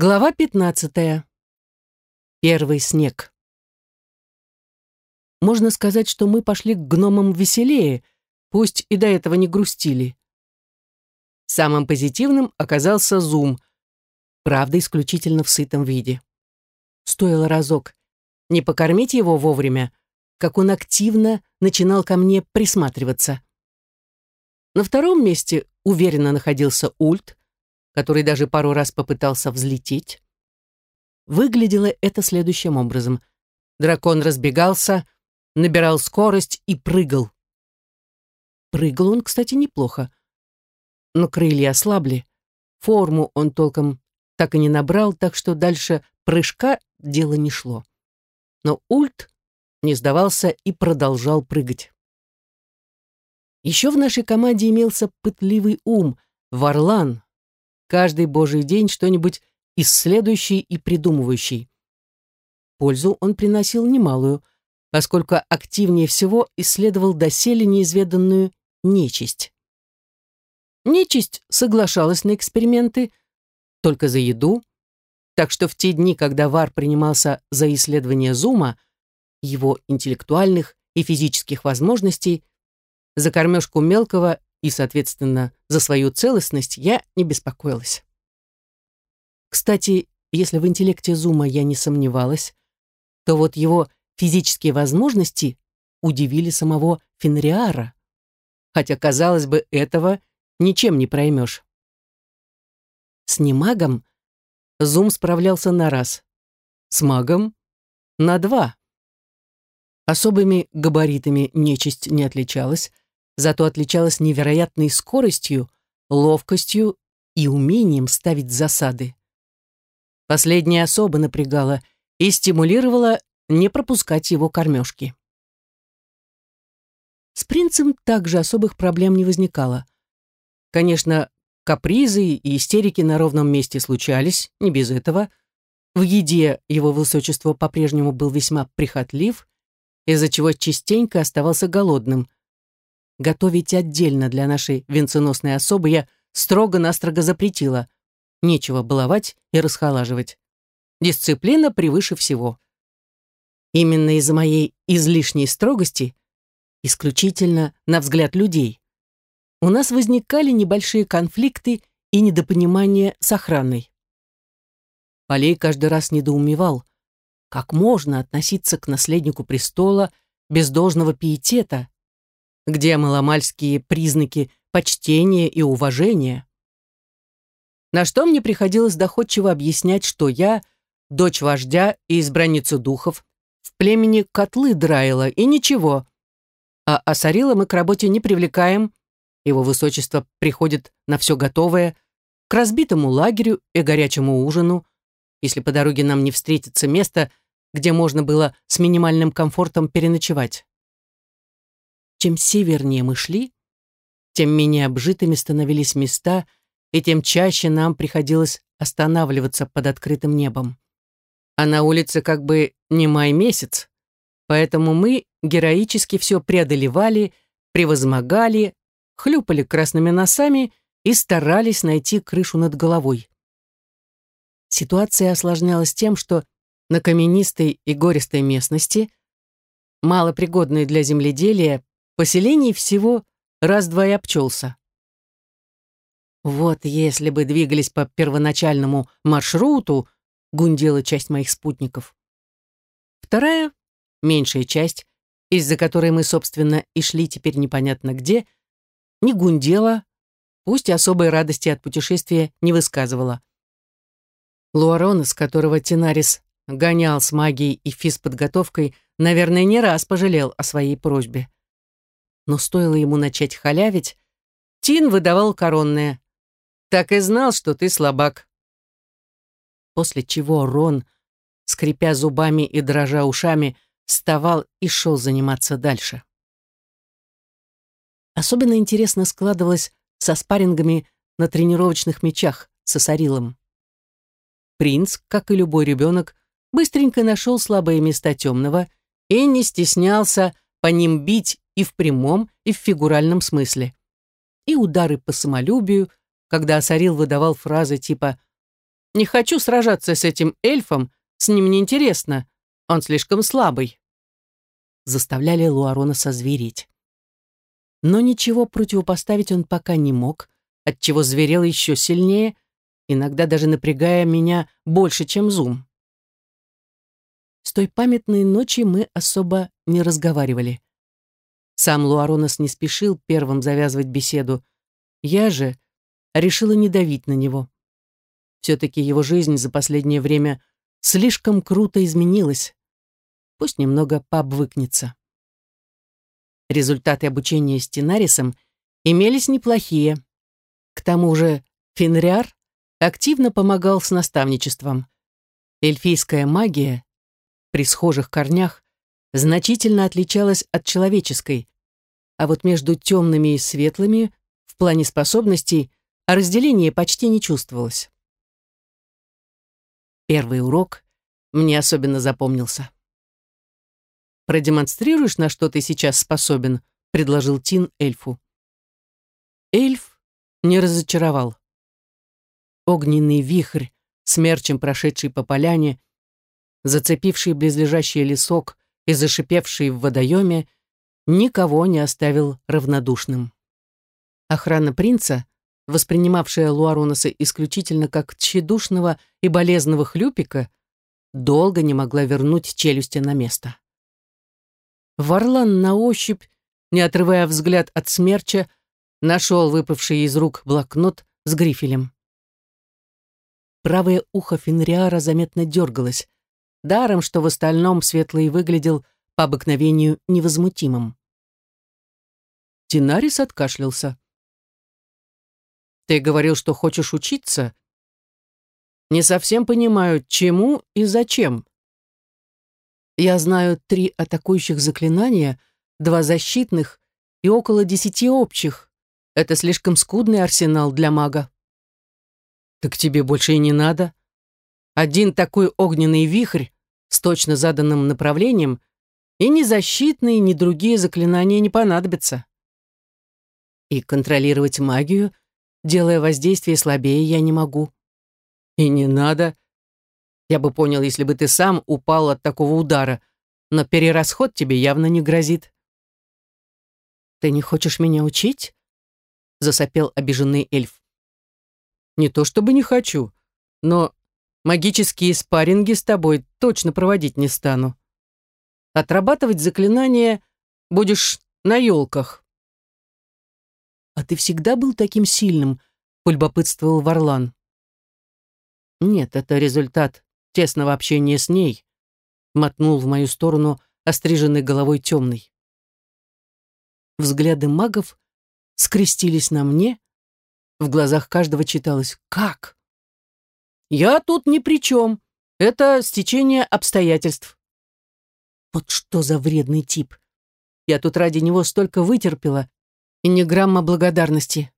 Глава 15. Первый снег. Можно сказать, что мы пошли к гномам веселее, пусть и до этого не грустили. Самым позитивным оказался Зум, правда, исключительно в сытом виде. Стоило разок не покормить его вовремя, как он активно начинал ко мне присматриваться. На втором месте уверенно находился Ульт, который даже пару раз попытался взлететь. Выглядело это следующим образом. Дракон разбегался, набирал скорость и прыгал. Прыгал он, кстати, неплохо. Но крылья ослабли. Форму он толком так и не набрал, так что дальше прыжка дело не шло. Но Ульт не сдавался и продолжал прыгать. Еще в нашей команде имелся пытливый ум, Варлан, каждый божий день что-нибудь исследующий и придумывающий. Пользу он приносил немалую, поскольку активнее всего исследовал доселе неизведанную нечисть. Нечисть соглашалась на эксперименты только за еду, так что в те дни, когда Вар принимался за исследование Зума, его интеллектуальных и физических возможностей, за кормежку мелкого и, соответственно, за свою целостность я не беспокоилась. Кстати, если в интеллекте Зума я не сомневалась, то вот его физические возможности удивили самого Фенриара, хотя, казалось бы, этого ничем не проймешь. С немагом Зум справлялся на раз, с магом — на два. Особыми габаритами нечисть не отличалась, зато отличалась невероятной скоростью, ловкостью и умением ставить засады. Последнее особо напрягало и стимулировало не пропускать его кормежки. С принцем также особых проблем не возникало. Конечно, капризы и истерики на ровном месте случались, не без этого. В еде его высочество по-прежнему был весьма прихотлив, из-за чего частенько оставался голодным, готовить отдельно для нашей венценосной особы я строго-настрого запретила. Нечего баловать и расхолаживать. Дисциплина превыше всего. Именно из-за моей излишней строгости, исключительно на взгляд людей, у нас возникали небольшие конфликты и недопонимания с охраной. Полей каждый раз недоумевал, как можно относиться к наследнику престола без должного пиетета, где маломальские признаки почтения и уважения. На что мне приходилось доходчиво объяснять, что я дочь вождя и избранница духов, в племени котлы драила, и ничего. А Асарила мы к работе не привлекаем, его высочество приходит на все готовое, к разбитому лагерю и горячему ужину, если по дороге нам не встретится место, где можно было с минимальным комфортом переночевать. Чем севернее мы шли, тем менее обжитыми становились места, и тем чаще нам приходилось останавливаться под открытым небом. А на улице как бы не май месяц, поэтому мы героически все преодолевали, превозмогали, хлюпали красными носами и старались найти крышу над головой. Ситуация осложнялась тем, что на каменистой и гористой местности, малопригодной для земледелия, Поселений всего раз-два и обчелся. Вот если бы двигались по первоначальному маршруту, гундела часть моих спутников. Вторая, меньшая часть, из-за которой мы, собственно, и шли теперь непонятно где, не гундела, пусть особой радости от путешествия не высказывала. Луарон, с которого Тинарис гонял с магией и физподготовкой, наверное, не раз пожалел о своей просьбе но стоило ему начать халявить, Тин выдавал коронное. «Так и знал, что ты слабак». После чего Рон, скрипя зубами и дрожа ушами, вставал и шел заниматься дальше. Особенно интересно складывалось со спаррингами на тренировочных мячах с Асарилом. Принц, как и любой ребенок, быстренько нашел слабые места темного и не стеснялся по ним бить и в прямом, и в фигуральном смысле. И удары по самолюбию, когда Асарил выдавал фразы типа Не хочу сражаться с этим эльфом, с ним неинтересно. Он слишком слабый. Заставляли Луарона созвереть. Но ничего противопоставить он пока не мог, отчего зверел еще сильнее, иногда даже напрягая меня больше, чем зум. С той памятной ночи мы особо не разговаривали. Сам Луаронос не спешил первым завязывать беседу. Я же решила не давить на него. Все-таки его жизнь за последнее время слишком круто изменилась. Пусть немного пообвыкнется. Результаты обучения с Тинарисом имелись неплохие. К тому же Фенриар активно помогал с наставничеством. Эльфийская магия при схожих корнях значительно отличалась от человеческой, а вот между темными и светлыми в плане способностей разделение почти не чувствовалось. Первый урок мне особенно запомнился. «Продемонстрируешь, на что ты сейчас способен?» — предложил Тин эльфу. Эльф не разочаровал. Огненный вихрь, смерчем прошедший по поляне, зацепивший близлежащий лесок и зашипевший в водоеме, никого не оставил равнодушным. Охрана принца воспринимавшая Луароноса исключительно как тщедушного и болезного хлюпика, долго не могла вернуть челюсти на место. Варлан на ощупь, не отрывая взгляд от смерча, нашел выпавший из рук блокнот с грифелем. Правое ухо Фенриара заметно дергалось, даром, что в остальном Светлый выглядел по обыкновению невозмутимым. Тинарис откашлялся. Ты говорил, что хочешь учиться? Не совсем понимаю, чему и зачем. Я знаю три атакующих заклинания, два защитных и около десяти общих. Это слишком скудный арсенал для мага. Так тебе больше и не надо. Один такой огненный вихрь с точно заданным направлением, и ни защитные, ни другие заклинания не понадобятся. И контролировать магию — Делая воздействие слабее, я не могу. И не надо. Я бы понял, если бы ты сам упал от такого удара, но перерасход тебе явно не грозит. Ты не хочешь меня учить? Засопел обиженный эльф. Не то чтобы не хочу, но магические спарринги с тобой точно проводить не стану. Отрабатывать заклинания будешь на елках. «А ты всегда был таким сильным?» — полюбопытствовал Варлан. «Нет, это результат тесного общения с ней», — мотнул в мою сторону остриженной головой темный. Взгляды магов скрестились на мне, в глазах каждого читалось «Как?». «Я тут ни при чем. Это стечение обстоятельств». Вот что за вредный тип. Я тут ради него столько вытерпела, и ни грамма благодарности.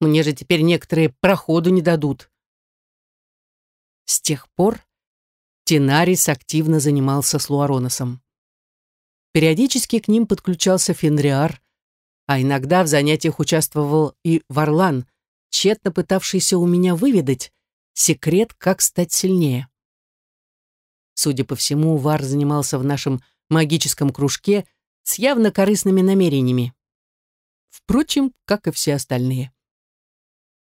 Мне же теперь некоторые проходу не дадут. С тех пор Тинарис активно занимался с Луароносом. Периодически к ним подключался Фенриар, а иногда в занятиях участвовал и Варлан, тщетно пытавшийся у меня выведать секрет, как стать сильнее. Судя по всему, Вар занимался в нашем магическом кружке с явно корыстными намерениями. Впрочем, как и все остальные.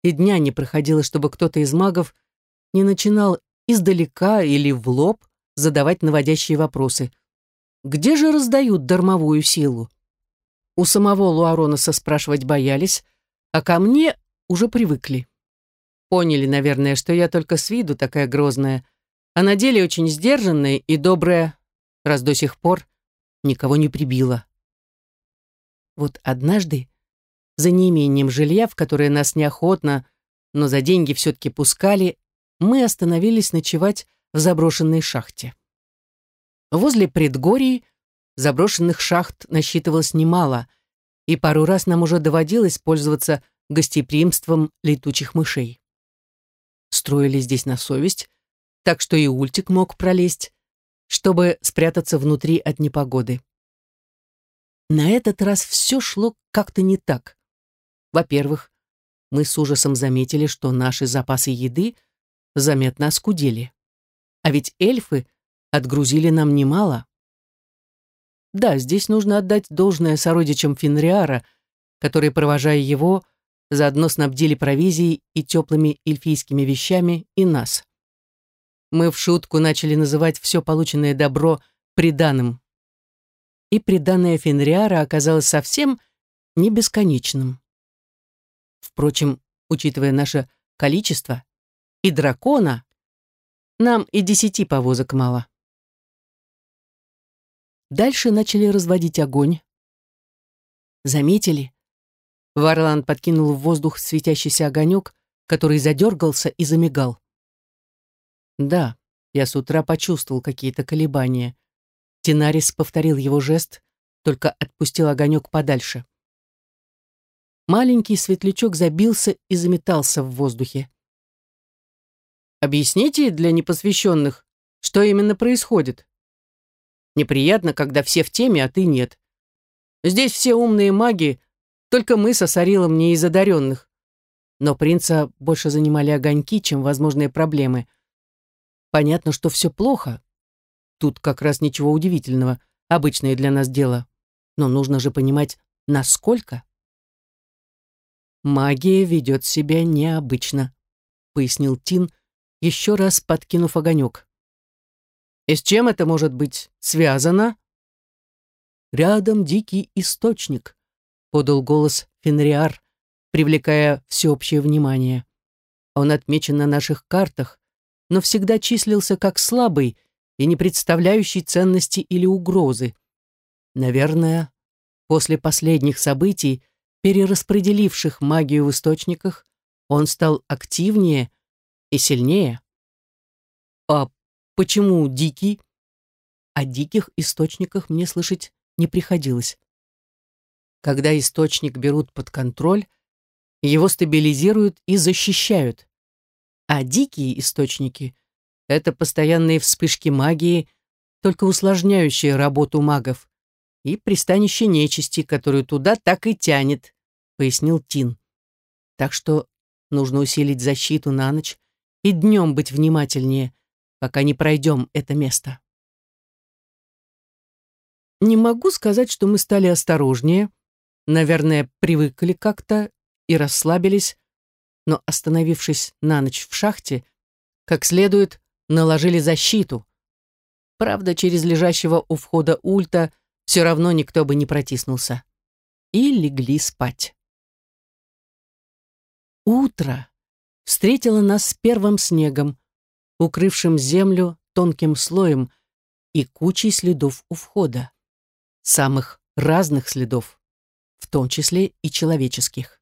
И дня не проходило, чтобы кто-то из магов не начинал издалека или в лоб задавать наводящие вопросы. Где же раздают дармовую силу? У самого Луароноса спрашивать боялись, а ко мне уже привыкли. Поняли, наверное, что я только с виду такая грозная, а на деле очень сдержанная и добрая, раз до сих пор никого не прибила. Вот однажды за неимением жилья, в которое нас неохотно, но за деньги все-таки пускали, мы остановились ночевать в заброшенной шахте. Возле предгорий заброшенных шахт насчитывалось немало, и пару раз нам уже доводилось пользоваться гостеприимством летучих мышей. Строили здесь на совесть, так что и ультик мог пролезть, чтобы спрятаться внутри от непогоды. На этот раз все шло как-то не так. Во-первых, мы с ужасом заметили, что наши запасы еды заметно оскудели. А ведь эльфы отгрузили нам немало. Да, здесь нужно отдать должное сородичам Фенриара, которые, провожая его, заодно снабдили провизией и теплыми эльфийскими вещами и нас. Мы в шутку начали называть все полученное добро приданым. И приданное Фенриара оказалось совсем не бесконечным. Впрочем, учитывая наше количество, и дракона, нам и десяти повозок мало. Дальше начали разводить огонь. Заметили? Варлан подкинул в воздух светящийся огонек, который задергался и замигал. Да, я с утра почувствовал какие-то колебания. Тинарис повторил его жест, только отпустил огонек подальше. Маленький светлячок забился и заметался в воздухе. «Объясните для непосвященных, что именно происходит?» Неприятно, когда все в теме, а ты нет. Здесь все умные маги, только мы со Сарилом не из одаренных. Но принца больше занимали огоньки, чем возможные проблемы. Понятно, что все плохо. Тут как раз ничего удивительного, обычное для нас дело. Но нужно же понимать, насколько. «Магия ведет себя необычно», — пояснил Тин, еще раз подкинув огонек. И с чем это может быть связано? Рядом дикий источник, подал голос Фенриар, привлекая всеобщее внимание. Он отмечен на наших картах, но всегда числился как слабый и не представляющий ценности или угрозы. Наверное, после последних событий, перераспределивших магию в источниках, он стал активнее и сильнее. А Почему дикий? О диких источниках мне слышать не приходилось. Когда источник берут под контроль, его стабилизируют и защищают. А дикие источники — это постоянные вспышки магии, только усложняющие работу магов, и пристанище нечисти, которую туда так и тянет, пояснил Тин. Так что нужно усилить защиту на ночь и днем быть внимательнее, пока не пройдем это место. Не могу сказать, что мы стали осторожнее. Наверное, привыкли как-то и расслабились, но, остановившись на ночь в шахте, как следует наложили защиту. Правда, через лежащего у входа ульта все равно никто бы не протиснулся. И легли спать. Утро встретило нас с первым снегом, укрывшим землю тонким слоем и кучей следов у входа. Самых разных следов, в том числе и человеческих.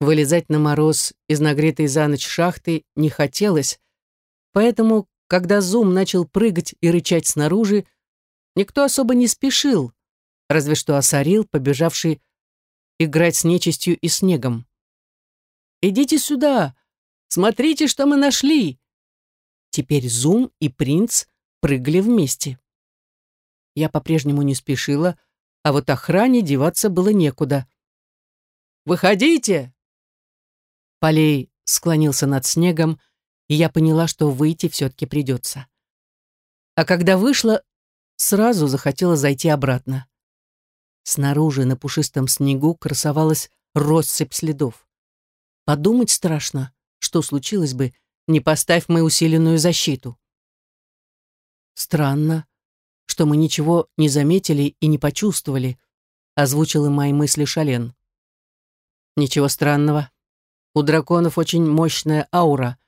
Вылезать на мороз из нагретой за ночь шахты не хотелось, поэтому, когда Зум начал прыгать и рычать снаружи, никто особо не спешил, разве что осорил, побежавший играть с нечистью и снегом. «Идите сюда! Смотрите, что мы нашли!» Теперь Зум и принц прыгали вместе. Я по-прежнему не спешила, а вот охране деваться было некуда. «Выходите!» Полей склонился над снегом, и я поняла, что выйти все-таки придется. А когда вышла, сразу захотела зайти обратно. Снаружи на пушистом снегу красовалась россыпь следов. Подумать страшно, что случилось бы, не поставь мы усиленную защиту. Странно, что мы ничего не заметили и не почувствовали, озвучила мои мысли Шален. Ничего странного. У драконов очень мощная аура.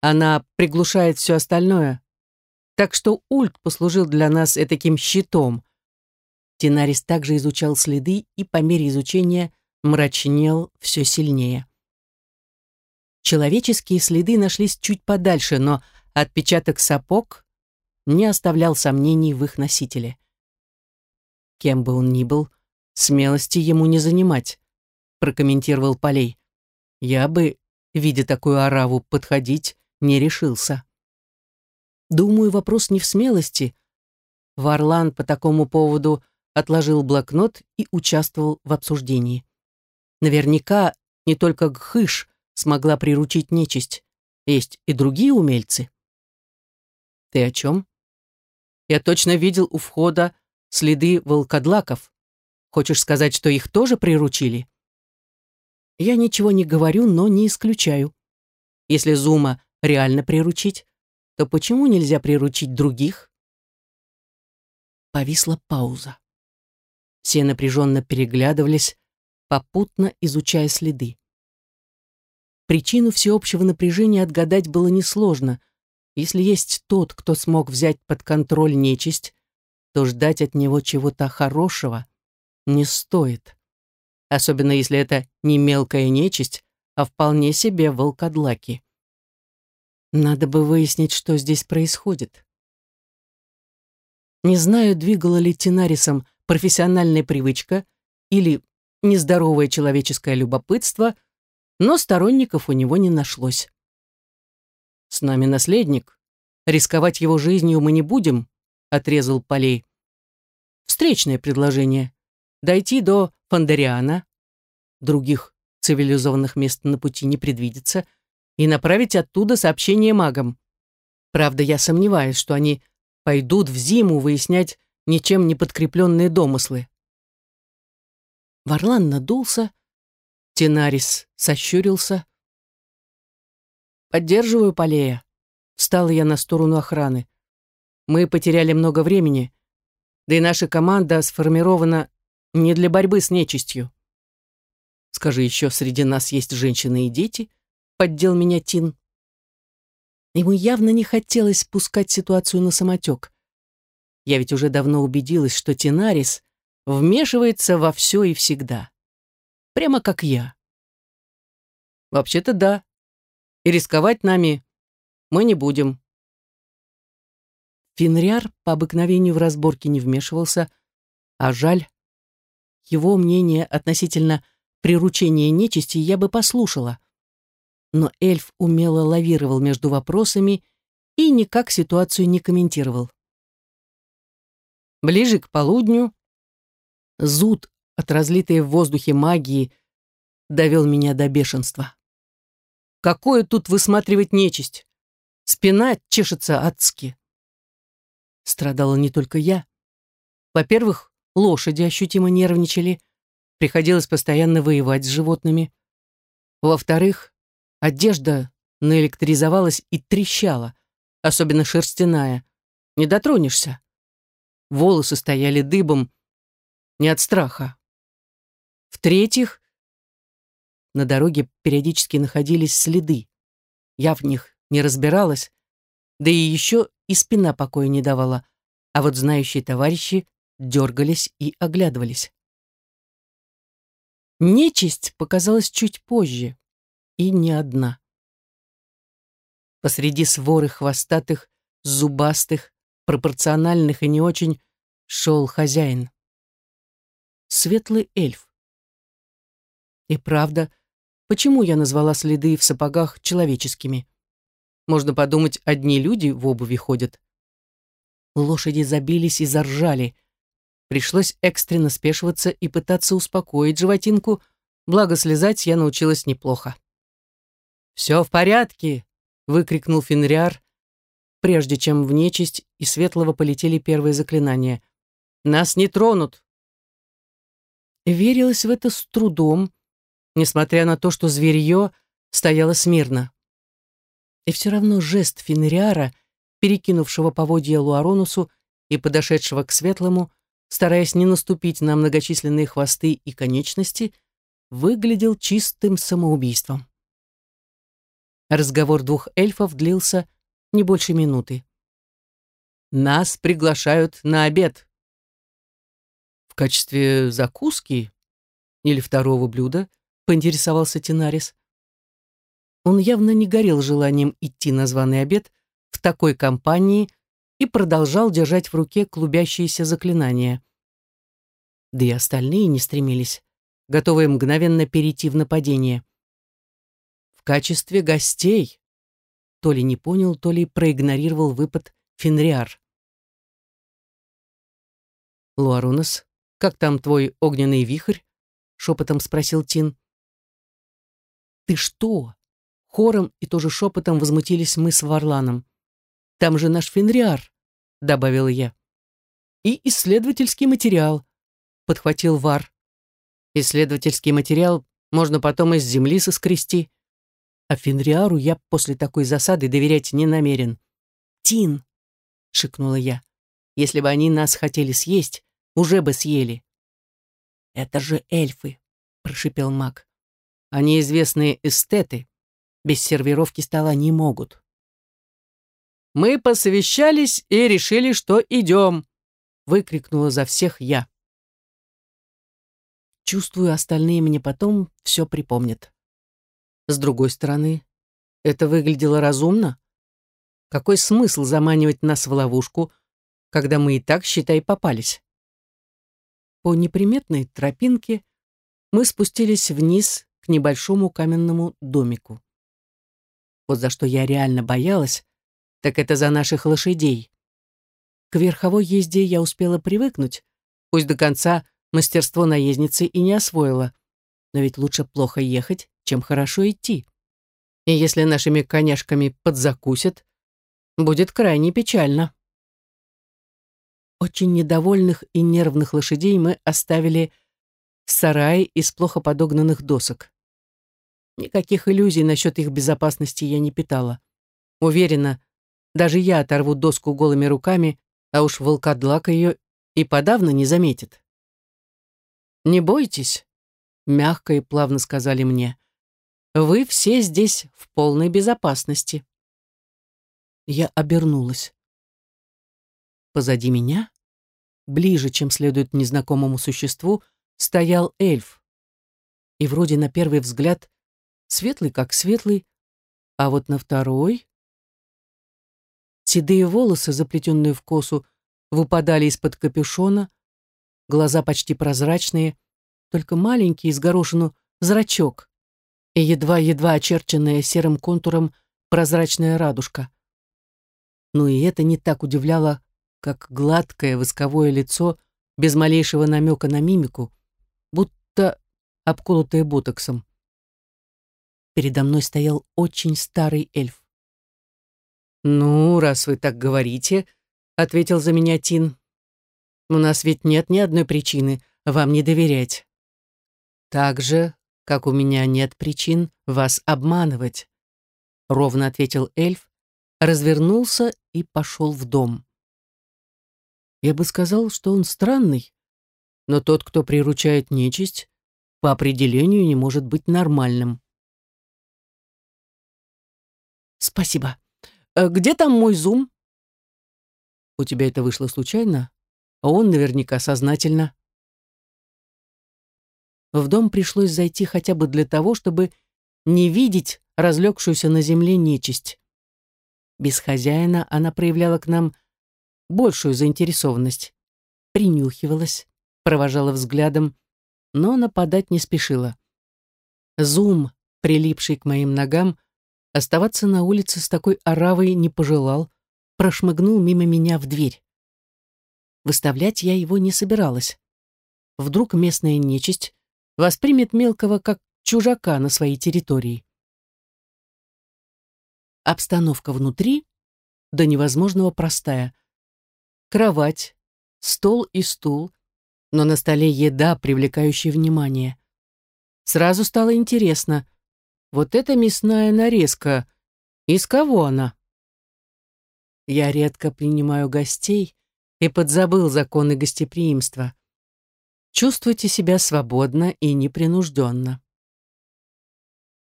Она приглушает все остальное. Так что ульт послужил для нас таким щитом. Тинарис также изучал следы и по мере изучения мрачнел все сильнее. Человеческие следы нашлись чуть подальше, но отпечаток сапог не оставлял сомнений в их носителе. Кем бы он ни был, смелости ему не занимать, прокомментировал Полей. Я бы, видя такую ораву, подходить не решился. Думаю, вопрос не в смелости. Варлан по такому поводу отложил блокнот и участвовал в обсуждении. Наверняка не только Гхыш смогла приручить нечисть. есть и другие умельцы. Ты о чем? Я точно видел у входа следы волкодлаков. Хочешь сказать, что их тоже приручили? Я ничего не говорю, но не исключаю. Если Зума реально приручить, то почему нельзя приручить других? Повисла пауза. Все напряженно переглядывались, попутно изучая следы. Причину всеобщего напряжения отгадать было несложно. Если есть тот, кто смог взять под контроль нечисть, то ждать от него чего-то хорошего не стоит. Особенно если это не мелкая нечисть, а вполне себе волкодлаки. Надо бы выяснить, что здесь происходит. Не знаю, двигала ли Тинарисом профессиональная привычка или нездоровое человеческое любопытство, но сторонников у него не нашлось. «С нами наследник. Рисковать его жизнью мы не будем», — отрезал Полей. «Встречное предложение. Дойти до Фандериана, других цивилизованных мест на пути не предвидится, и направить оттуда сообщение магам. Правда, я сомневаюсь, что они пойдут в зиму выяснять ничем не подкрепленные домыслы. Варлан надулся, Тенарис сощурился. «Поддерживаю Полея», — встала я на сторону охраны. «Мы потеряли много времени, да и наша команда сформирована не для борьбы с нечистью». «Скажи еще, среди нас есть женщины и дети?» — поддел меня Тин. Ему явно не хотелось спускать ситуацию на самотек. Я ведь уже давно убедилась, что Тинарис вмешивается во все и всегда. Прямо как я. Вообще-то да. И рисковать нами мы не будем. Фенриар по обыкновению в разборке не вмешивался, а жаль. Его мнение относительно приручения нечисти я бы послушала. Но эльф умело лавировал между вопросами и никак ситуацию не комментировал. Ближе к полудню зуд от разлитой в воздухе магии довел меня до бешенства. Какое тут высматривать нечисть? Спина чешется адски. Страдала не только я. Во-первых, лошади ощутимо нервничали, приходилось постоянно воевать с животными. Во-вторых, одежда наэлектризовалась и трещала, особенно шерстяная. Не дотронешься волосы стояли дыбом, не от страха. В-третьих, на дороге периодически находились следы. Я в них не разбиралась, да и еще и спина покоя не давала, а вот знающие товарищи дергались и оглядывались. Нечисть показалась чуть позже, и не одна. Посреди своры хвостатых, зубастых, пропорциональных и не очень, шел хозяин. Светлый эльф. И правда, почему я назвала следы в сапогах человеческими? Можно подумать, одни люди в обуви ходят. Лошади забились и заржали. Пришлось экстренно спешиваться и пытаться успокоить животинку, благо слезать я научилась неплохо. «Все в порядке!» — выкрикнул Фенриар, прежде чем в нечисть и светлого полетели первые заклинания. «Нас не тронут!» Верилось в это с трудом, несмотря на то, что зверье стояло смирно. И все равно жест Фенриара, перекинувшего поводья Луаронусу и подошедшего к светлому, стараясь не наступить на многочисленные хвосты и конечности, выглядел чистым самоубийством. Разговор двух эльфов длился не больше минуты. «Нас приглашают на обед». «В качестве закуски или второго блюда?» — поинтересовался Тинарис. Он явно не горел желанием идти на званый обед в такой компании и продолжал держать в руке клубящиеся заклинания. Да и остальные не стремились, готовые мгновенно перейти в нападение. В качестве гостей, то ли не понял, то ли проигнорировал выпад Фенриар. «Луарунас, как там твой огненный вихрь?» — шепотом спросил Тин. «Ты что, Хором и тоже шепотом возмутились мы с Варланом. «Там же наш Фенриар», — добавила я. «И исследовательский материал», — подхватил Вар. «Исследовательский материал можно потом из земли соскрести. А Фенриару я после такой засады доверять не намерен». «Тин», — шикнула я, — «если бы они нас хотели съесть, уже бы съели». «Это же эльфы», — прошипел маг. «Они известные эстеты. Без сервировки стола не могут». «Мы посовещались и решили, что идем», — выкрикнула за всех я. Чувствую, остальные мне потом все припомнят. С другой стороны, это выглядело разумно. Какой смысл заманивать нас в ловушку, когда мы и так, считай, попались? По неприметной тропинке мы спустились вниз к небольшому каменному домику. Вот за что я реально боялась, так это за наших лошадей. К верховой езде я успела привыкнуть, пусть до конца мастерство наездницы и не освоила. Но ведь лучше плохо ехать, чем хорошо идти. И если нашими коняшками подзакусят, будет крайне печально. Очень недовольных и нервных лошадей мы оставили в сарае из плохо подогнанных досок. Никаких иллюзий насчет их безопасности я не питала. Уверена, даже я оторву доску голыми руками, а уж волкодлак ее и подавно не заметит. «Не бойтесь», — мягко и плавно сказали мне. «Вы все здесь в полной безопасности». Я обернулась. Позади меня ближе, чем следует незнакомому существу, стоял эльф. И вроде на первый взгляд светлый как светлый, а вот на второй... Седые волосы, заплетенные в косу, выпадали из-под капюшона, глаза почти прозрачные, только маленький, из горошину, зрачок и едва-едва очерченная серым контуром прозрачная радужка. Но и это не так удивляло, как гладкое восковое лицо без малейшего намека на мимику, будто обколотое ботоксом. Передо мной стоял очень старый эльф. «Ну, раз вы так говорите», — ответил за меня Тин, «у нас ведь нет ни одной причины вам не доверять. Так же, как у меня нет причин вас обманывать», — ровно ответил эльф, развернулся и пошел в дом. Я бы сказал, что он странный, но тот, кто приручает нечисть, по определению не может быть нормальным. Спасибо. Э, где там мой зум? У тебя это вышло случайно, а он наверняка сознательно. В дом пришлось зайти хотя бы для того, чтобы не видеть разлегшуюся на земле нечисть. Без хозяина она проявляла к нам большую заинтересованность. Принюхивалась, провожала взглядом, но нападать не спешила. Зум, прилипший к моим ногам, оставаться на улице с такой оравой не пожелал, прошмыгнул мимо меня в дверь. Выставлять я его не собиралась. Вдруг местная нечисть воспримет мелкого как чужака на своей территории. Обстановка внутри до невозможного простая кровать, стол и стул, но на столе еда, привлекающая внимание. Сразу стало интересно, вот эта мясная нарезка, из кого она? Я редко принимаю гостей и подзабыл законы гостеприимства. Чувствуйте себя свободно и непринужденно.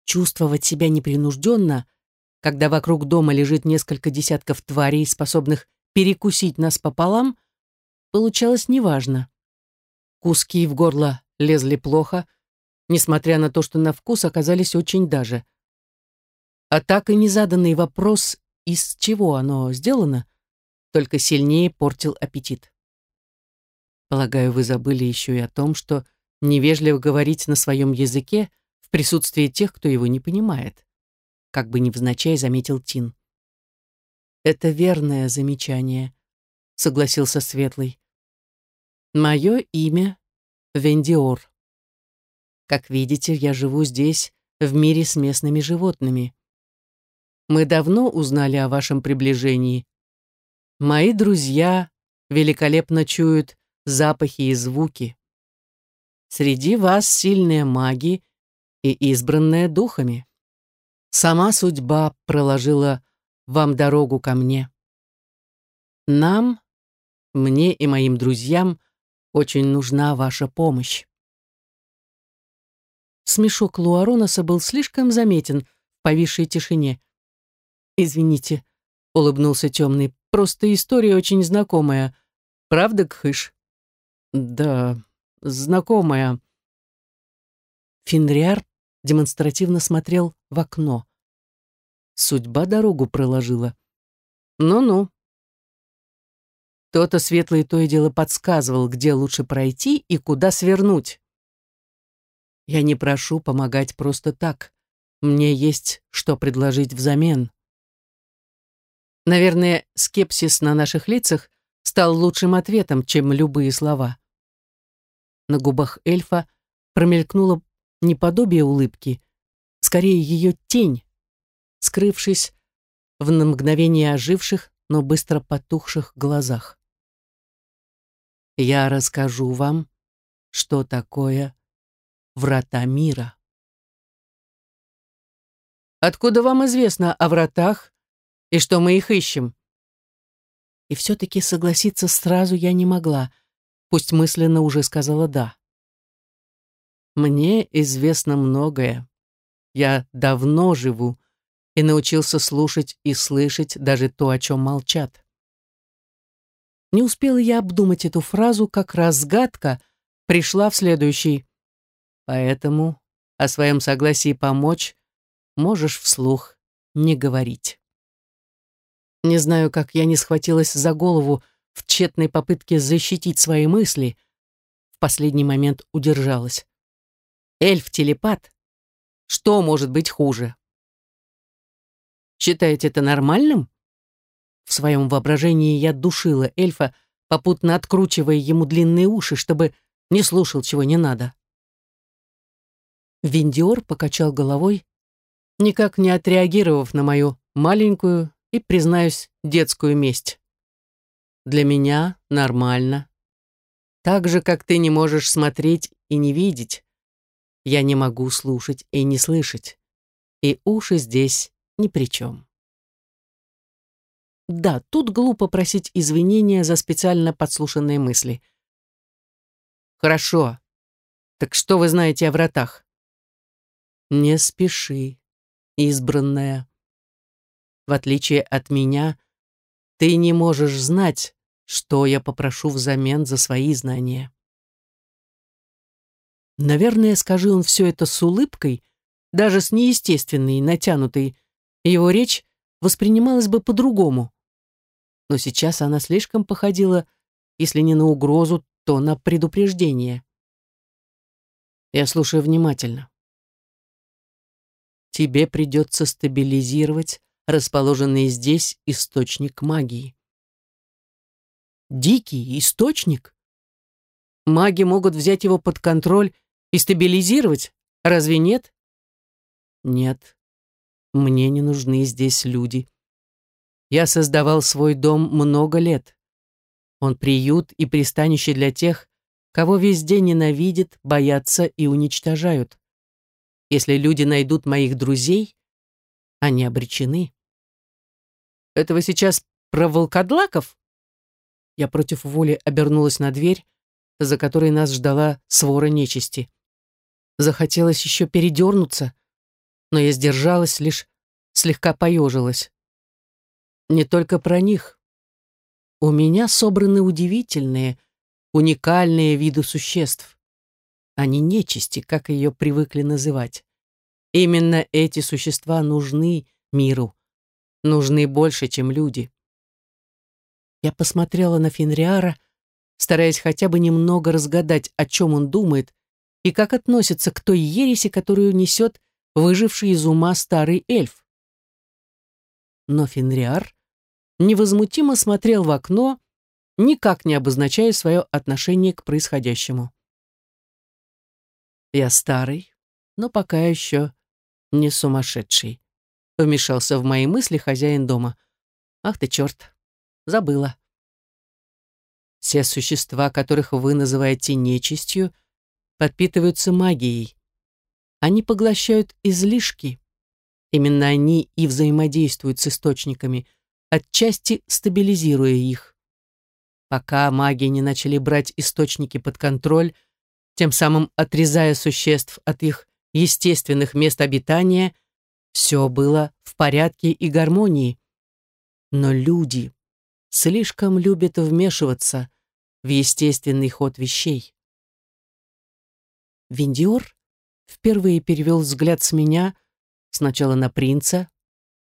Чувствовать себя непринужденно, когда вокруг дома лежит несколько десятков тварей, способных перекусить нас пополам, получалось неважно. Куски в горло лезли плохо, несмотря на то, что на вкус оказались очень даже. А так и незаданный вопрос, из чего оно сделано, только сильнее портил аппетит. Полагаю, вы забыли еще и о том, что невежливо говорить на своем языке в присутствии тех, кто его не понимает. Как бы невзначай заметил Тин. «Это верное замечание», — согласился Светлый. «Мое имя — Вендиор. Как видите, я живу здесь, в мире с местными животными. Мы давно узнали о вашем приближении. Мои друзья великолепно чуют запахи и звуки. Среди вас сильные маги и избранные духами. Сама судьба проложила вам дорогу ко мне. Нам, мне и моим друзьям, очень нужна ваша помощь. Смешок Луароноса был слишком заметен в повисшей тишине. «Извините», — улыбнулся темный, — «просто история очень знакомая. Правда, Кхыш?» «Да, знакомая». Финриар демонстративно смотрел в окно. Судьба дорогу проложила. Ну-ну. Кто-то светлый то и дело подсказывал, где лучше пройти и куда свернуть. Я не прошу помогать просто так. Мне есть что предложить взамен. Наверное, скепсис на наших лицах стал лучшим ответом, чем любые слова. На губах эльфа промелькнуло неподобие улыбки, скорее ее тень, скрывшись в на мгновение оживших, но быстро потухших глазах. Я расскажу вам, что такое врата мира. Откуда вам известно о вратах и что мы их ищем? И все-таки согласиться сразу я не могла, пусть мысленно уже сказала «да». Мне известно многое. Я давно живу и научился слушать и слышать даже то, о чем молчат. Не успела я обдумать эту фразу, как разгадка пришла в следующий. Поэтому о своем согласии помочь можешь вслух не говорить. Не знаю, как я не схватилась за голову в тщетной попытке защитить свои мысли. В последний момент удержалась. Эльф-телепат. Что может быть хуже? Считаете это нормальным? В своем воображении я душила эльфа, попутно откручивая ему длинные уши, чтобы не слушал, чего не надо. Виндиор покачал головой, никак не отреагировав на мою маленькую и, признаюсь, детскую месть. Для меня нормально. Так же, как ты не можешь смотреть и не видеть, я не могу слушать и не слышать. И уши здесь ни при чем. Да, тут глупо просить извинения за специально подслушанные мысли. Хорошо. Так что вы знаете о вратах? Не спеши, избранная. В отличие от меня, ты не можешь знать, что я попрошу взамен за свои знания. Наверное, скажи он все это с улыбкой, даже с неестественной, натянутой, его речь воспринималась бы по-другому. Но сейчас она слишком походила, если не на угрозу, то на предупреждение. Я слушаю внимательно. Тебе придется стабилизировать расположенный здесь источник магии. Дикий источник? Маги могут взять его под контроль и стабилизировать, разве нет? Нет. Мне не нужны здесь люди. Я создавал свой дом много лет. Он приют и пристанище для тех, кого везде ненавидят, боятся и уничтожают. Если люди найдут моих друзей, они обречены. Это вы сейчас про волкодлаков? Я против воли обернулась на дверь, за которой нас ждала свора нечисти. Захотелось еще передернуться, но я сдержалась, лишь слегка поежилась. Не только про них. У меня собраны удивительные, уникальные виды существ. Они нечисти, как ее привыкли называть. Именно эти существа нужны миру, нужны больше, чем люди. Я посмотрела на Фенриара, стараясь хотя бы немного разгадать, о чем он думает и как относится к той ереси, которую несет выживший из ума старый эльф. Но Фенриар невозмутимо смотрел в окно, никак не обозначая свое отношение к происходящему. «Я старый, но пока еще не сумасшедший», вмешался в мои мысли хозяин дома. Ах ты черт, забыла. Все существа, которых вы называете нечистью, подпитываются магией. Они поглощают излишки. Именно они и взаимодействуют с источниками, отчасти стабилизируя их. Пока маги не начали брать источники под контроль, тем самым отрезая существ от их естественных мест обитания, все было в порядке и гармонии. Но люди слишком любят вмешиваться в естественный ход вещей. Виндиор впервые перевел взгляд с меня сначала на принца,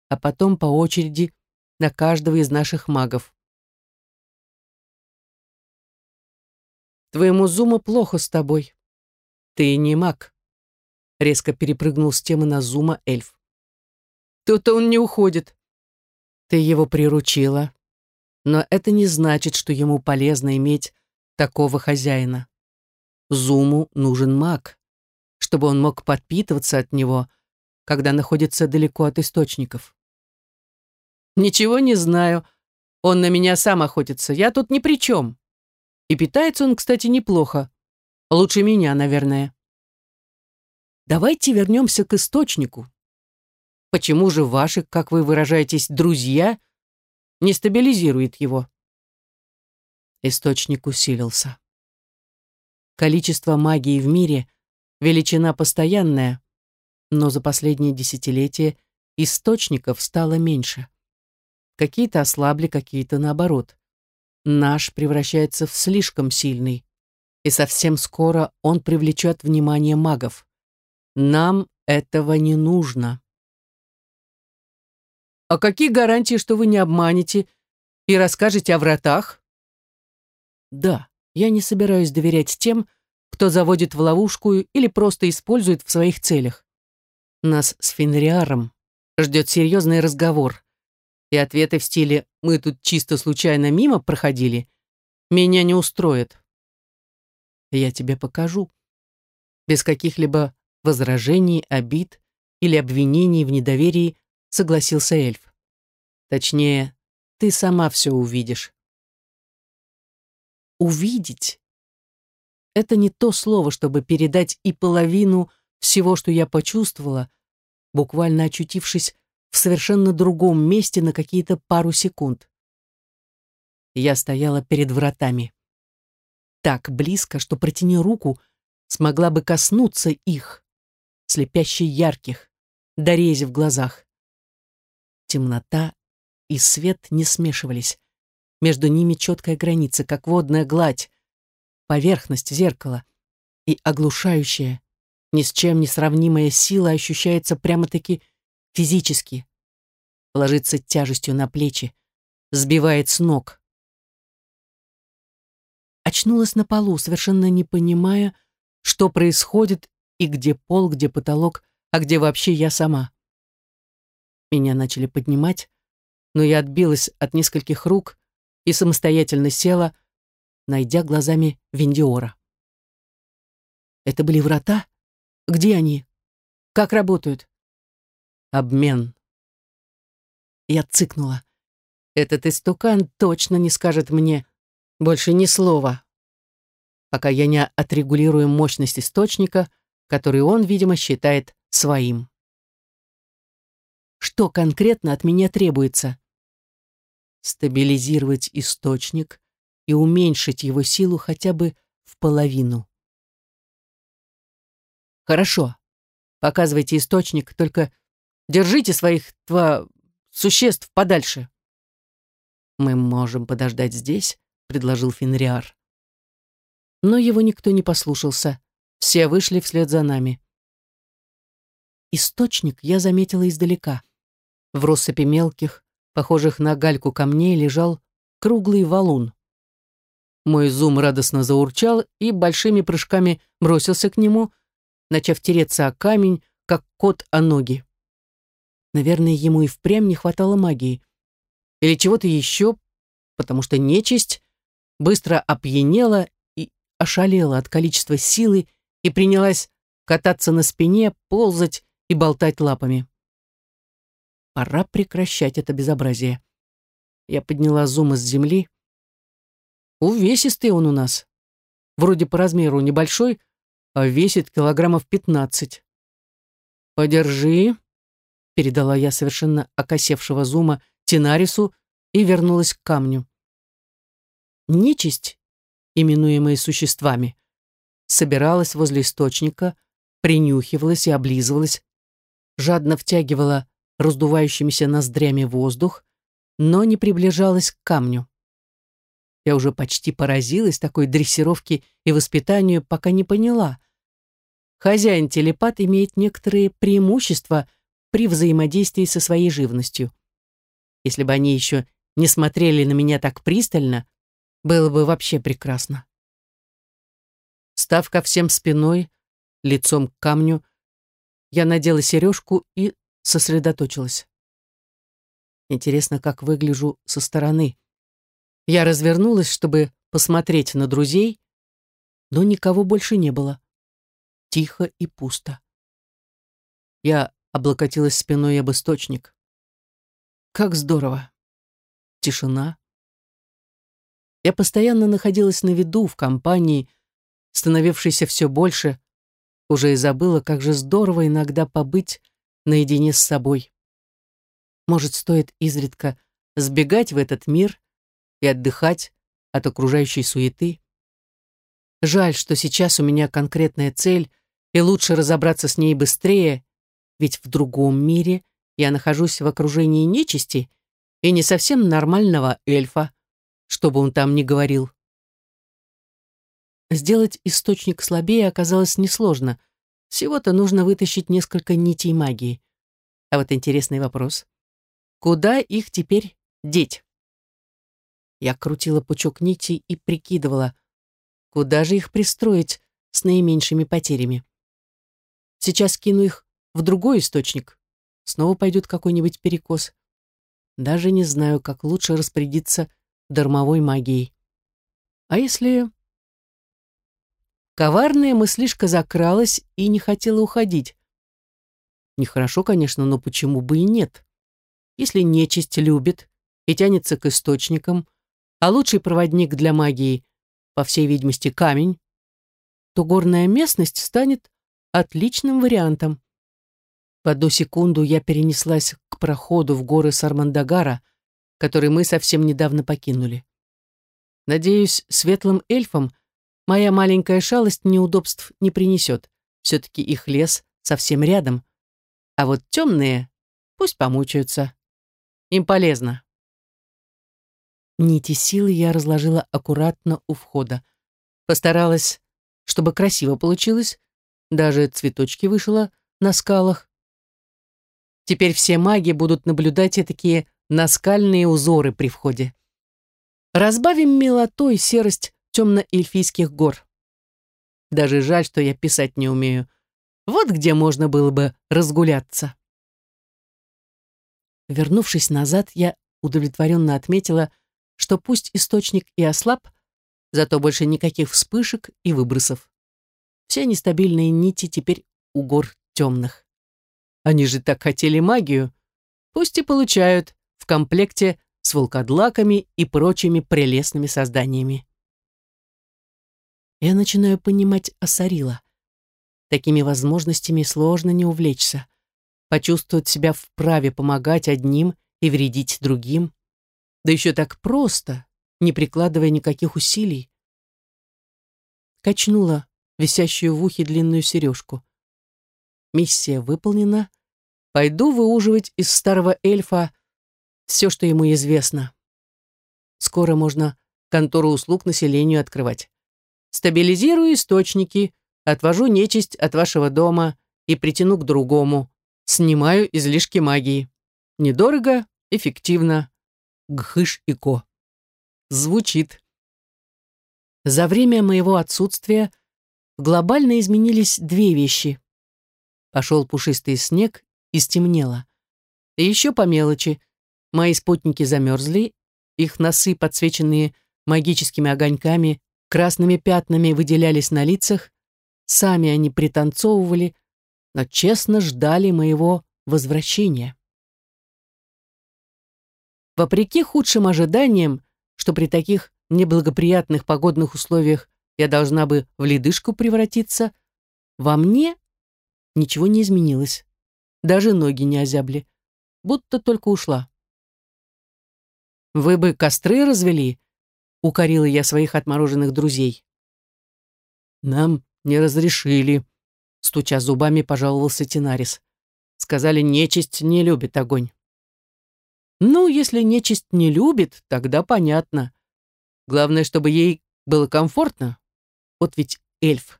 а потом по очереди на каждого из наших магов. «Твоему Зуму плохо с тобой. Ты не маг», — резко перепрыгнул с темы на Зума эльф. «То-то он не уходит. Ты его приручила, но это не значит, что ему полезно иметь такого хозяина. Зуму нужен маг, чтобы он мог подпитываться от него, когда находится далеко от источников. «Ничего не знаю. Он на меня сам охотится. Я тут ни при чем. И питается он, кстати, неплохо. Лучше меня, наверное. Давайте вернемся к источнику. Почему же ваши, как вы выражаетесь, друзья не стабилизируют его?» Источник усилился. Количество магии в мире — величина постоянная, но за последние десятилетия источников стало меньше. Какие-то ослабли, какие-то наоборот. Наш превращается в слишком сильный, и совсем скоро он привлечет внимание магов. Нам этого не нужно. «А какие гарантии, что вы не обманете и расскажете о вратах?» «Да, я не собираюсь доверять тем, кто заводит в ловушку или просто использует в своих целях. Нас с Фенриаром ждет серьезный разговор, и ответы в стиле «мы тут чисто случайно мимо проходили» меня не устроят. Я тебе покажу. Без каких-либо возражений, обид или обвинений в недоверии согласился эльф. Точнее, ты сама все увидишь увидеть. Это не то слово, чтобы передать и половину всего, что я почувствовала, буквально очутившись в совершенно другом месте на какие-то пару секунд. Я стояла перед вратами. Так близко, что протяни руку, смогла бы коснуться их, слепяще ярких, дорези в глазах. Темнота и свет не смешивались. Между ними четкая граница, как водная гладь, поверхность зеркала и оглушающая, ни с чем не сравнимая сила ощущается прямо-таки физически. Ложится тяжестью на плечи, сбивает с ног. Очнулась на полу, совершенно не понимая, что происходит и где пол, где потолок, а где вообще я сама. Меня начали поднимать, но я отбилась от нескольких рук, и самостоятельно села, найдя глазами Виндиора. Это были врата? Где они? Как работают? Обмен. Я цыкнула. Этот истукан точно не скажет мне больше ни слова, пока я не отрегулирую мощность источника, который он, видимо, считает своим. Что конкретно от меня требуется? стабилизировать источник и уменьшить его силу хотя бы в половину. Хорошо, показывайте источник, только держите своих тва существ подальше. Мы можем подождать здесь, предложил Фенриар. Но его никто не послушался. Все вышли вслед за нами. Источник я заметила издалека. В россыпи мелких, похожих на гальку камней, лежал круглый валун. Мой зум радостно заурчал и большими прыжками бросился к нему, начав тереться о камень, как кот о ноги. Наверное, ему и впрямь не хватало магии. Или чего-то еще, потому что нечисть быстро опьянела и ошалела от количества силы и принялась кататься на спине, ползать и болтать лапами. Пора прекращать это безобразие. Я подняла зума с земли. Увесистый он у нас. Вроде по размеру небольшой, а весит килограммов пятнадцать. «Подержи», — передала я совершенно окосевшего зума Тинарису и вернулась к камню. Нечисть, именуемая существами, собиралась возле источника, принюхивалась и облизывалась, жадно втягивала раздувающимися ноздрями воздух, но не приближалась к камню. Я уже почти поразилась такой дрессировке и воспитанию, пока не поняла. Хозяин-телепат имеет некоторые преимущества при взаимодействии со своей живностью. Если бы они еще не смотрели на меня так пристально, было бы вообще прекрасно. Став ко всем спиной, лицом к камню, я надела сережку и сосредоточилась. Интересно, как выгляжу со стороны. Я развернулась, чтобы посмотреть на друзей, но никого больше не было. Тихо и пусто. Я облокотилась спиной об источник. Как здорово. Тишина. Я постоянно находилась на виду, в компании, становившейся все больше, уже и забыла, как же здорово иногда побыть наедине с собой. Может, стоит изредка сбегать в этот мир и отдыхать от окружающей суеты. Жаль, что сейчас у меня конкретная цель, и лучше разобраться с ней быстрее, ведь в другом мире я нахожусь в окружении нечисти и не совсем нормального эльфа, что бы он там ни говорил. Сделать источник слабее оказалось несложно. Всего-то нужно вытащить несколько нитей магии. А вот интересный вопрос. Куда их теперь деть? Я крутила пучок нитей и прикидывала, куда же их пристроить с наименьшими потерями. Сейчас кину их в другой источник. Снова пойдет какой-нибудь перекос. Даже не знаю, как лучше распорядиться дармовой магией. А если... Коварная мыслишка закралась и не хотела уходить. Нехорошо, конечно, но почему бы и нет? Если нечисть любит и тянется к источникам, а лучший проводник для магии, по всей видимости, камень, то горная местность станет отличным вариантом. В одну секунду я перенеслась к проходу в горы Сармандагара, который мы совсем недавно покинули. Надеюсь, светлым эльфам моя маленькая шалость неудобств не принесет. Все-таки их лес совсем рядом. А вот темные пусть помучаются. Им полезно. Нити силы я разложила аккуратно у входа. Постаралась, чтобы красиво получилось. Даже цветочки вышла на скалах. Теперь все маги будут наблюдать и такие наскальные узоры при входе. Разбавим милотой серость темно-эльфийских гор. Даже жаль, что я писать не умею. Вот где можно было бы разгуляться. Вернувшись назад, я удовлетворенно отметила, что пусть источник и ослаб, зато больше никаких вспышек и выбросов. Все нестабильные нити теперь у гор темных. Они же так хотели магию. Пусть и получают в комплекте с волкодлаками и прочими прелестными созданиями. Я начинаю понимать Асарила. Такими возможностями сложно не увлечься. Почувствовать себя вправе помогать одним и вредить другим. Да еще так просто, не прикладывая никаких усилий. Качнула висящую в ухе длинную сережку. Миссия выполнена. Пойду выуживать из старого эльфа все, что ему известно. Скоро можно контору услуг населению открывать. Стабилизирую источники, отвожу нечисть от вашего дома и притяну к другому. Снимаю излишки магии. Недорого, эффективно. Гхыш и ко. Звучит. За время моего отсутствия глобально изменились две вещи. Пошел пушистый снег и стемнело. И еще по мелочи. Мои спутники замерзли, их носы, подсвеченные магическими огоньками, красными пятнами выделялись на лицах, сами они пританцовывали, но честно ждали моего возвращения. Вопреки худшим ожиданиям, что при таких неблагоприятных погодных условиях я должна бы в ледышку превратиться, во мне ничего не изменилось. Даже ноги не озябли, будто только ушла. «Вы бы костры развели?» — укорила я своих отмороженных друзей. «Нам не разрешили», — стуча зубами, пожаловался Тинарис. «Сказали, нечисть не любит огонь». «Ну, если нечисть не любит, тогда понятно. Главное, чтобы ей было комфортно. Вот ведь эльф,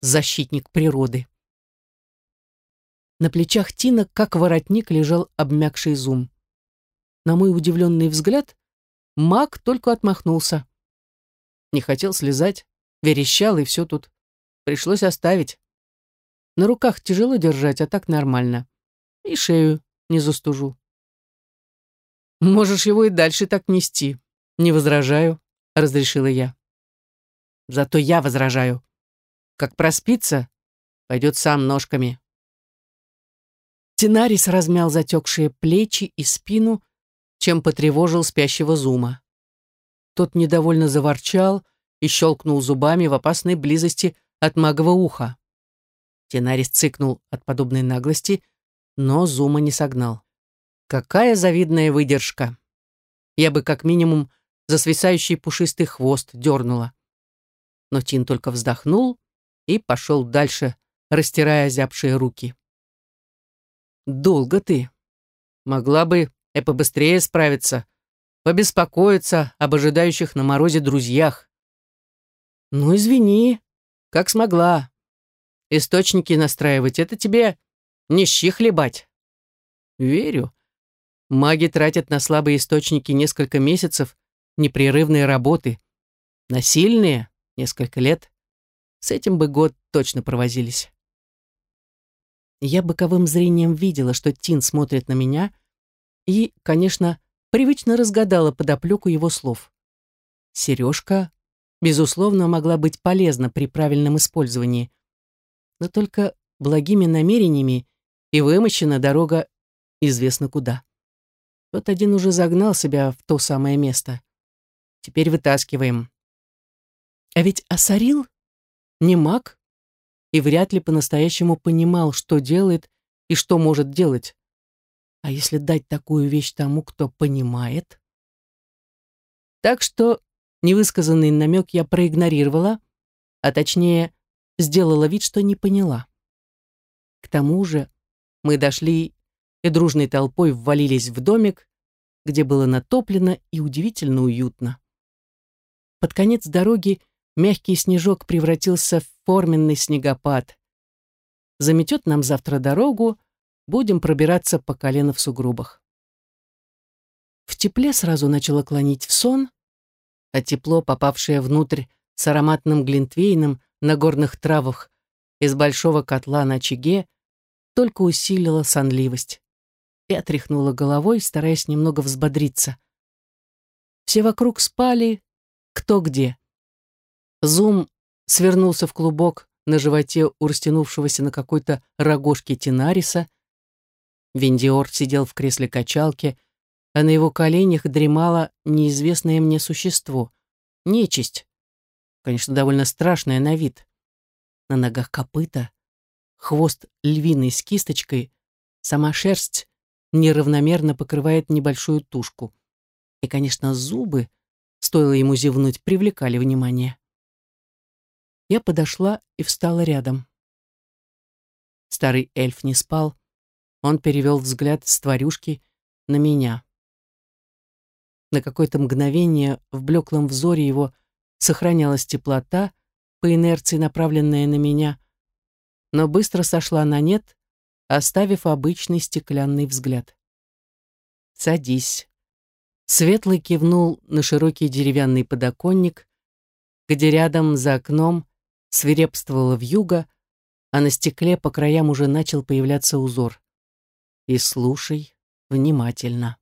защитник природы». На плечах Тина, как воротник, лежал обмякший зум. На мой удивленный взгляд, маг только отмахнулся. Не хотел слезать, верещал, и все тут. Пришлось оставить. На руках тяжело держать, а так нормально. И шею не застужу. «Можешь его и дальше так нести. Не возражаю», — разрешила я. «Зато я возражаю. Как проспится, пойдет сам ножками». Тинарис размял затекшие плечи и спину, чем потревожил спящего Зума. Тот недовольно заворчал и щелкнул зубами в опасной близости от магового уха. Тенарис цыкнул от подобной наглости, но Зума не согнал. Какая завидная выдержка! Я бы как минимум за свисающий пушистый хвост дернула. Но Тин только вздохнул и пошел дальше, растирая озябшие руки. «Долго ты. Могла бы и побыстрее справиться, побеспокоиться об ожидающих на морозе друзьях. Ну, извини, как смогла. Источники настраивать — это тебе не щи хлебать. Верю. Маги тратят на слабые источники несколько месяцев непрерывной работы. На сильные — несколько лет. С этим бы год точно провозились. Я боковым зрением видела, что Тин смотрит на меня — и, конечно, привычно разгадала подоплеку его слов. Сережка, безусловно, могла быть полезна при правильном использовании, но только благими намерениями и вымощена дорога известно куда. Вот один уже загнал себя в то самое место. Теперь вытаскиваем. А ведь Асарил не маг и вряд ли по-настоящему понимал, что делает и что может делать. А если дать такую вещь тому, кто понимает? Так что невысказанный намек я проигнорировала, а точнее, сделала вид, что не поняла. К тому же мы дошли и дружной толпой ввалились в домик, где было натоплено и удивительно уютно. Под конец дороги мягкий снежок превратился в форменный снегопад. Заметет нам завтра дорогу, будем пробираться по колено в сугробах. В тепле сразу начало клонить в сон, а тепло, попавшее внутрь с ароматным глинтвейном на горных травах из большого котла на очаге, только усилило сонливость. и отряхнула головой, стараясь немного взбодриться. Все вокруг спали, кто где. Зум свернулся в клубок на животе у растянувшегося на какой-то рогожке Тинариса, Виндиор сидел в кресле качалки, а на его коленях дремало неизвестное мне существо. Нечисть. Конечно, довольно страшная на вид. На ногах копыта, хвост львиный с кисточкой, сама шерсть неравномерно покрывает небольшую тушку. И, конечно, зубы, стоило ему зевнуть, привлекали внимание. Я подошла и встала рядом. Старый эльф не спал, он перевел взгляд с тварюшки на меня. На какое-то мгновение в блеклом взоре его сохранялась теплота, по инерции направленная на меня, но быстро сошла на нет, оставив обычный стеклянный взгляд. «Садись». Светлый кивнул на широкий деревянный подоконник, где рядом за окном свирепствовала вьюга, а на стекле по краям уже начал появляться узор и слушай внимательно.